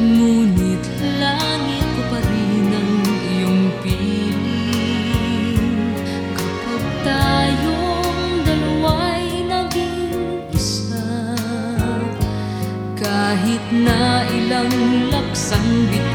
Ngunit langit ko pa rin ang iyong piling. Kapag tayong dalawa'y naging isa Kahit na ilang laksang bitin